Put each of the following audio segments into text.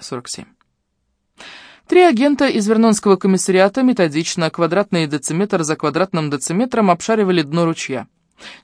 47. Три агента из Вернонского комиссариата методично, квадратный дециметр за квадратным дециметром обшаривали дно ручья.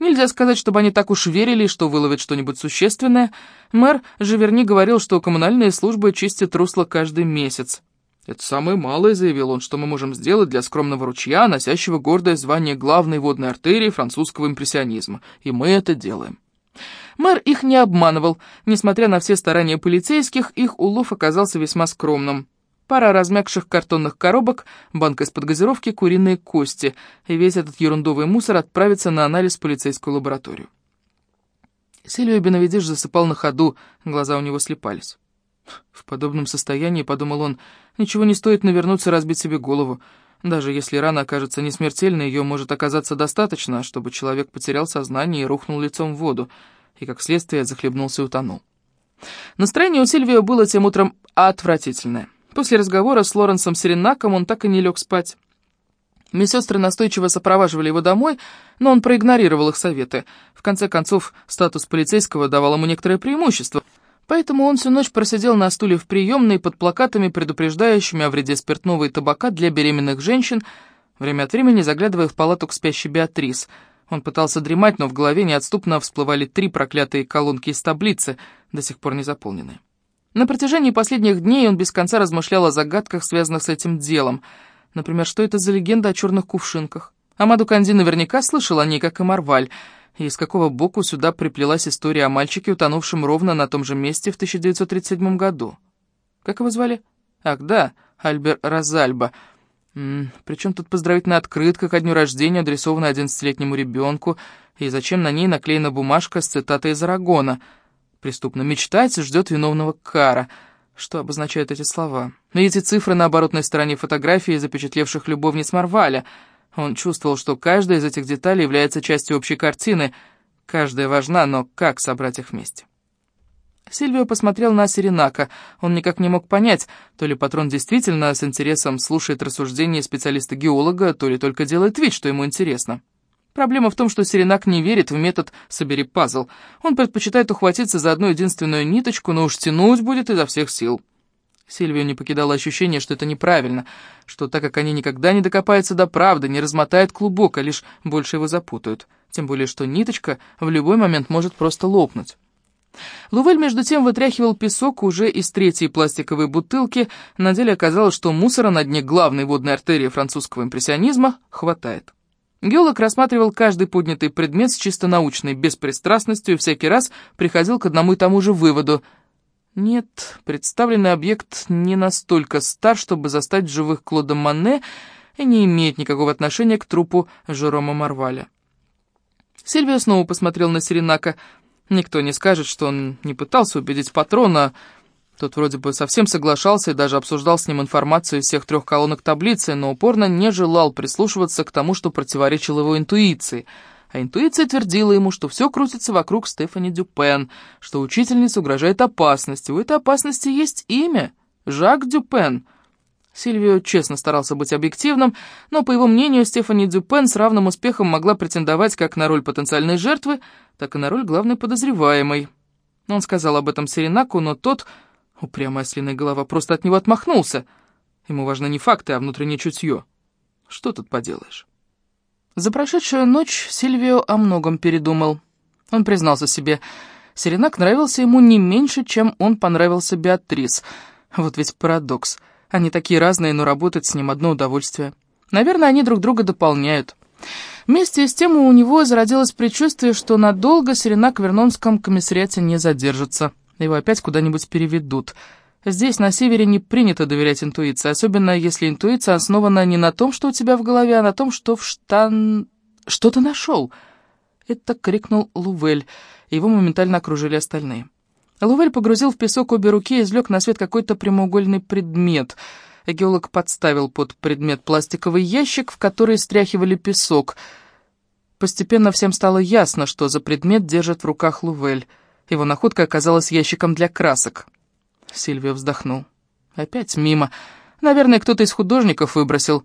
Нельзя сказать, чтобы они так уж верили, что выловят что-нибудь существенное. Мэр Живерни говорил, что коммунальные службы чистят русло каждый месяц. «Это самое малое», — заявил он, — «что мы можем сделать для скромного ручья, носящего гордое звание главной водной артерии французского импрессионизма. И мы это делаем». Мэр их не обманывал. Несмотря на все старания полицейских, их улов оказался весьма скромным. Пара размягших картонных коробок, банка из-под газировки, куриные кости. И весь этот ерундовый мусор отправится на анализ в полицейскую лабораторию. Сильвия Беновидиш засыпал на ходу, глаза у него слепались. В подобном состоянии, подумал он, ничего не стоит навернуться и разбить себе голову. Даже если рана окажется не смертельной, ее может оказаться достаточно, чтобы человек потерял сознание и рухнул лицом в воду, и, как следствие, захлебнулся и утонул. Настроение у Сильвио было тем утром отвратительное. После разговора с Лоренсом Серенаком он так и не лег спать. Медсестры настойчиво сопровоживали его домой, но он проигнорировал их советы. В конце концов, статус полицейского давал ему некоторое преимущество, поэтому он всю ночь просидел на стуле в приемной под плакатами, предупреждающими о вреде спиртного и табака для беременных женщин, время от времени заглядывая в палату к спящей Беатрис. Он пытался дремать, но в голове неотступно всплывали три проклятые колонки из таблицы, до сих пор не заполненные. На протяжении последних дней он без конца размышлял о загадках, связанных с этим делом. Например, что это за легенда о черных кувшинках? Амаду Канди наверняка слышал о ней, как и Марваль. И из какого боку сюда приплелась история о мальчике, утонувшем ровно на том же месте в 1937 году? Как его звали? Ах, да, Альбер Розальба. Причем тут поздравительная открытка ко дню рождения, адресованная 11-летнему ребенку, и зачем на ней наклеена бумажка с цитатой из Арагона — Преступно мечтать ждет виновного кара. Что обозначают эти слова? И эти цифры на оборотной стороне фотографии, запечатлевших любовниц Марваля. Он чувствовал, что каждая из этих деталей является частью общей картины. Каждая важна, но как собрать их вместе? Сильвио посмотрел на Серенака. Он никак не мог понять, то ли патрон действительно с интересом слушает рассуждения специалиста-геолога, то ли только делает вид, что ему интересно. Проблема в том, что Серенак не верит в метод «собери пазл». Он предпочитает ухватиться за одну единственную ниточку, но уж тянуть будет изо всех сил. Сильвию не покидало ощущение, что это неправильно, что так как они никогда не докопаются до правды, не размотают клубок, а лишь больше его запутают. Тем более, что ниточка в любой момент может просто лопнуть. Лувель, между тем, вытряхивал песок уже из третьей пластиковой бутылки. На деле оказалось, что мусора на дне главной водной артерии французского импрессионизма хватает. Геолог рассматривал каждый поднятый предмет с чисто научной беспристрастностью и всякий раз приходил к одному и тому же выводу. Нет, представленный объект не настолько стар, чтобы застать живых Клода Манне и не имеет никакого отношения к трупу Жерома Марваля. Сильвия снова посмотрел на Серенака. Никто не скажет, что он не пытался убедить патрона, тот вроде бы совсем соглашался и даже обсуждал с ним информацию из всех трех колонок таблицы, но упорно не желал прислушиваться к тому, что противоречило его интуиции. А интуиция твердила ему, что все крутится вокруг Стефани Дюпен, что учительнице угрожает опасность. У этой опасности есть имя — Жак Дюпен. Сильвио честно старался быть объективным, но, по его мнению, Стефани Дюпен с равным успехом могла претендовать как на роль потенциальной жертвы, так и на роль главной подозреваемой. Он сказал об этом Серенаку, но тот Упрямая ослиная голова просто от него отмахнулся. Ему важны не факты, а внутреннее чутье. Что тут поделаешь? За прошедшую ночь Сильвио о многом передумал. Он признался себе, Серенак нравился ему не меньше, чем он понравился Беатрис. Вот ведь парадокс. Они такие разные, но работать с ним одно удовольствие. Наверное, они друг друга дополняют. Вместе с тем у него зародилось предчувствие, что надолго Серенак в Вернонском комиссариате не задержится. Его опять куда-нибудь переведут. Здесь, на севере, не принято доверять интуиции, особенно если интуиция основана не на том, что у тебя в голове, а на том, что в штан... Что ты нашел? Это крикнул Лувель, его моментально окружили остальные. Лувель погрузил в песок обе руки и извлек на свет какой-то прямоугольный предмет. Геолог подставил под предмет пластиковый ящик, в который стряхивали песок. Постепенно всем стало ясно, что за предмет держит в руках Лувель. Его находка оказалась ящиком для красок. Сильвио вздохнул. Опять мимо. Наверное, кто-то из художников выбросил.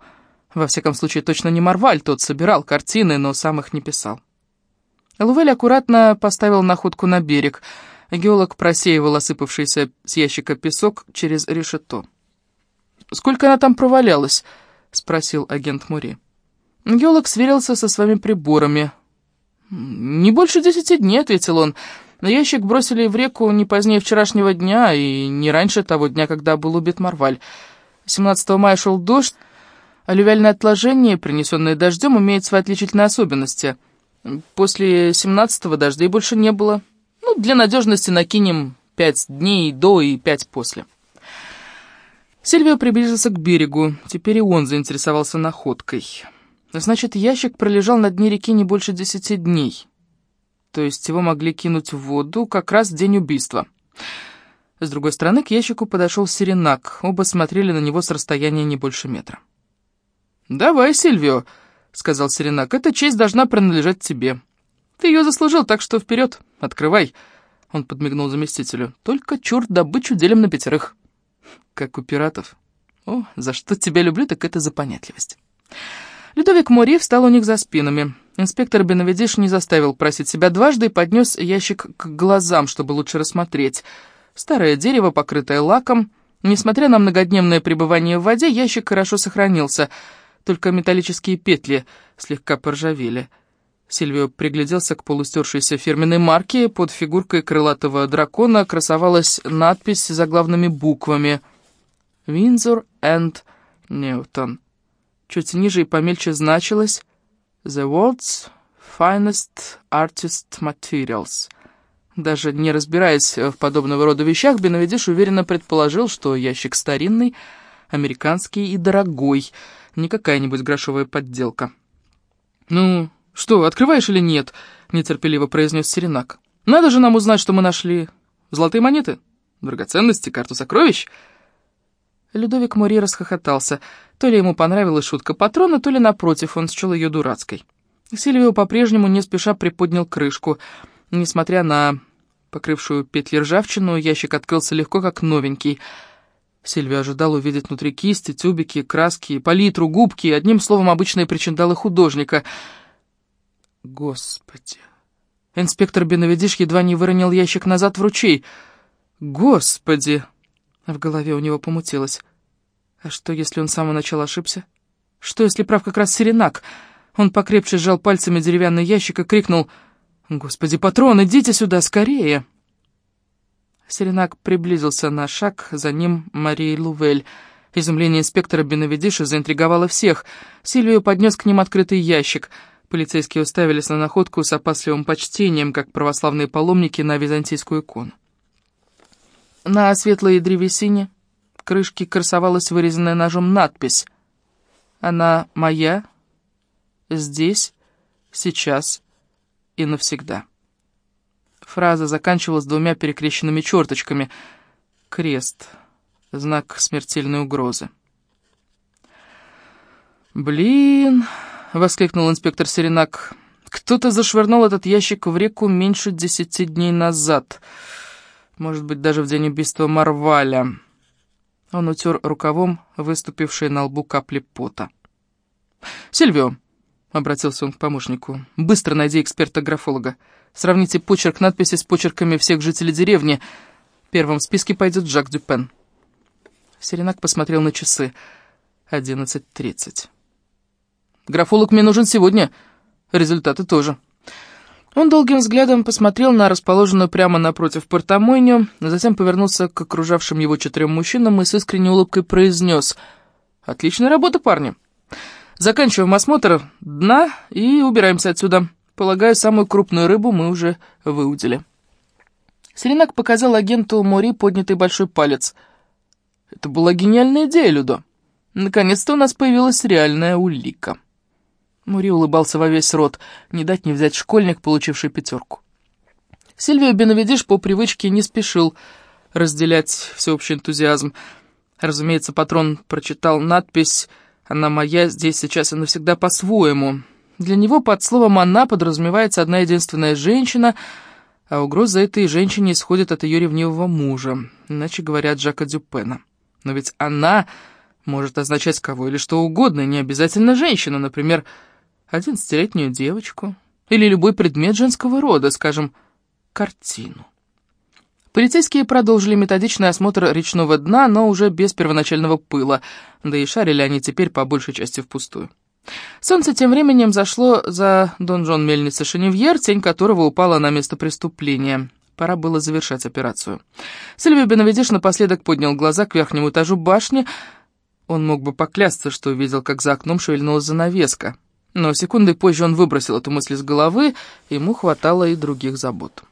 Во всяком случае, точно не Марваль, тот собирал картины, но сам их не писал. Лувель аккуратно поставил находку на берег. Геолог просеивал осыпавшийся с ящика песок через решето. «Сколько она там провалялась?» — спросил агент Мури. Геолог сверился со своими приборами. «Не больше десяти дней», — ответил он. «Но ящик бросили в реку не позднее вчерашнего дня и не раньше того дня, когда был убит Марваль. 17 мая шел дождь, Алювиальное отложение, принесенное дождем, имеет свои отличительные особенности. После 17-го дождей больше не было. Ну, для надежности накинем пять дней до и пять после. Сильвио приблизился к берегу. Теперь и он заинтересовался находкой. Значит, ящик пролежал на дне реки не больше десяти дней. То есть его могли кинуть в воду как раз в день убийства. С другой стороны, к ящику подошел Серенак. Оба смотрели на него с расстояния не больше метра. «Давай, Сильвио», — сказал Серенак, — «эта честь должна принадлежать тебе. Ты ее заслужил, так что вперед, открывай». Он подмигнул заместителю. «Только черт добычу делим на пятерых». «Как у пиратов». «О, за что тебя люблю, так это за понятливость». Людовик Мори встал у них за спинами. Инспектор Беновидиш не заставил просить себя дважды и поднес ящик к глазам, чтобы лучше рассмотреть. Старое дерево, покрытое лаком. Несмотря на многодневное пребывание в воде, ящик хорошо сохранился — только металлические петли слегка поржавели. Сильвио пригляделся к полустершейся фирменной марке. Под фигуркой крылатого дракона красовалась надпись за главными буквами «Винзор энд Ньютон». Чуть ниже и помельче значилось «The world's finest artist materials». Даже не разбираясь в подобного рода вещах, Беновидиш уверенно предположил, что ящик старинный, американский и дорогой — не какая-нибудь грошовая подделка. «Ну, что, открываешь или нет?» — нетерпеливо произнес Серенак. «Надо же нам узнать, что мы нашли. Золотые монеты? Драгоценности? Карту сокровищ?» Людовик Мори расхохотался. То ли ему понравилась шутка патрона, то ли, напротив, он счел ее дурацкой. Сильвио по-прежнему не спеша приподнял крышку. Несмотря на покрывшую петли ржавчину, ящик открылся легко, как новенький — Сильвия ожидал увидеть внутри кисти, тюбики, краски, палитру, губки, одним словом, обычные причиндалы художника. Господи! Инспектор Беновидиш едва не выронил ящик назад в ручей. Господи! В голове у него помутилось. А что, если он с самого начала ошибся? Что, если прав как раз Серенак? Он покрепче сжал пальцами деревянный ящик и крикнул «Господи, патрон, идите сюда, скорее!» Серенак приблизился на шаг, за ним Мария Лувель. Изумление инспектора Беновидиша заинтриговало всех. Сильвию поднес к ним открытый ящик. Полицейские уставились на находку с опасливым почтением, как православные паломники на византийскую икону. На светлой древесине крышки красовалась вырезанная ножом надпись «Она моя, здесь, сейчас и навсегда». Фраза заканчивалась двумя перекрещенными черточками. Крест. Знак смертельной угрозы. «Блин!» — воскликнул инспектор Серенак. «Кто-то зашвырнул этот ящик в реку меньше десяти дней назад. Может быть, даже в день убийства Марваля». Он утер рукавом выступившие на лбу капли пота. «Сильвио!» — обратился он к помощнику. «Быстро найди эксперта-графолога. Сравните почерк надписи с почерками всех жителей деревни. Первым в списке пойдет Жак Дюпен. Серенак посмотрел на часы. Одиннадцать тридцать. «Графолог мне нужен сегодня. Результаты тоже». Он долгим взглядом посмотрел на расположенную прямо напротив портомойню, затем повернулся к окружавшим его четырем мужчинам и с искренней улыбкой произнес «Отличная работа, парни. Заканчиваем осмотр дна и убираемся отсюда». Полагаю, самую крупную рыбу мы уже выудили. Серенак показал агенту Мори поднятый большой палец. Это была гениальная идея, Людо. Наконец-то у нас появилась реальная улика. Мури улыбался во весь рот, не дать не взять школьник, получивший пятерку. Сильвио Беновидиш по привычке не спешил разделять всеобщий энтузиазм. Разумеется, патрон прочитал надпись «Она моя здесь сейчас и навсегда по-своему», для него под словом «она» подразумевается одна единственная женщина, а угроза этой женщине исходит от ее ревнивого мужа, иначе говорят Жака Дюпена. Но ведь «она» может означать кого или что угодно, не обязательно женщину, например, одиннадцатилетнюю девочку или любой предмет женского рода, скажем, картину. Полицейские продолжили методичный осмотр речного дна, но уже без первоначального пыла, да и шарили они теперь по большей части впустую. Солнце тем временем зашло за донжон мельницы Шеневьер, тень которого упала на место преступления. Пора было завершать операцию. Сильвия Беновидиш напоследок поднял глаза к верхнему этажу башни. Он мог бы поклясться, что увидел, как за окном шевельнулась занавеска. Но секундой позже он выбросил эту мысль из головы, ему хватало и других забот.